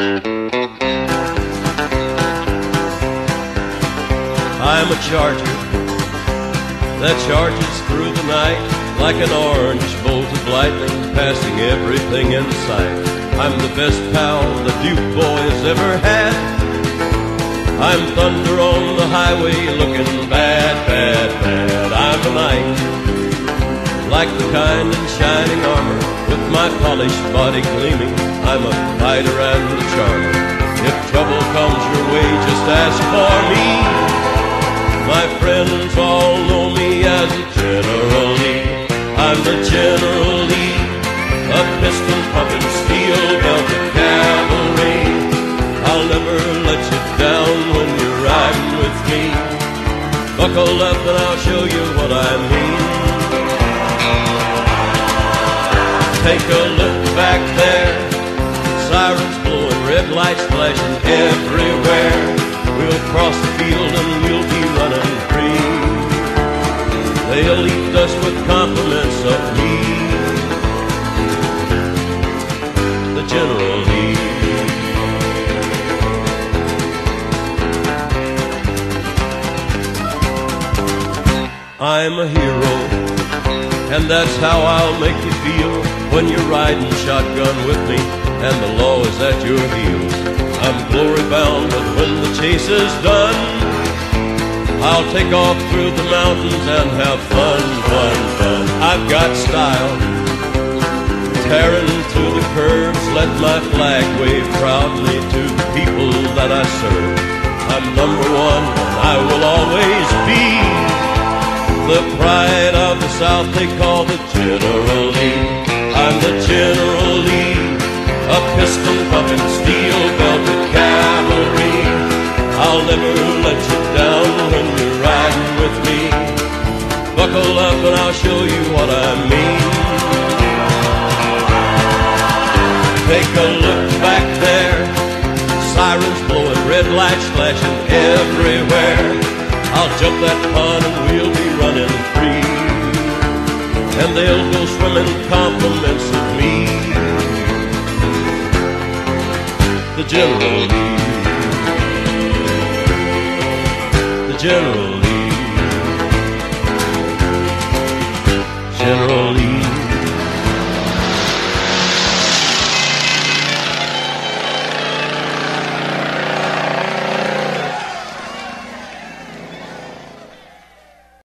I'm a charger that charges through the night like an orange bolt of lightning, passing everything in sight. I'm the best pal the Duke boys ever had. I'm thunder on the highway looking bad, bad, bad. I'm a knight, like the kind in shining my polished body gleaming. I'm a fighter and a charmer. If trouble comes your way, just ask for me. My friends all know me as a General Lee. I'm the General Lee, a piston pumping steel belted cavalry. I'll never let you down when you're riding with me. Buckle up and I'll show you what I mean. Take a look back there, sirens blowing, red lights flashing everywhere. We'll cross the field and we'll be running free. They'll eat us with compliments of me, the General Lee. I'm a hero, and that's how I'll make you feel riding shotgun with me and the law is at your heels. I'm glory bound, but when the chase is done, I'll take off through the mountains and have fun, fun, fun. I've got style, tearing through the curves, let my flag wave proudly to the people that I serve. I'm number one, and I will always be the pride of the South they call the General Lee. I'm the General Lee, a piston pumping steel belted cavalry. I'll never let you down when you're riding with me. Buckle up and I'll show you what I mean. Take a look back there, sirens blowing, red lights flashing everywhere. I'll jump that pond and And they'll go swimming compliments of me. The General Lee. The General Lee. General Lee.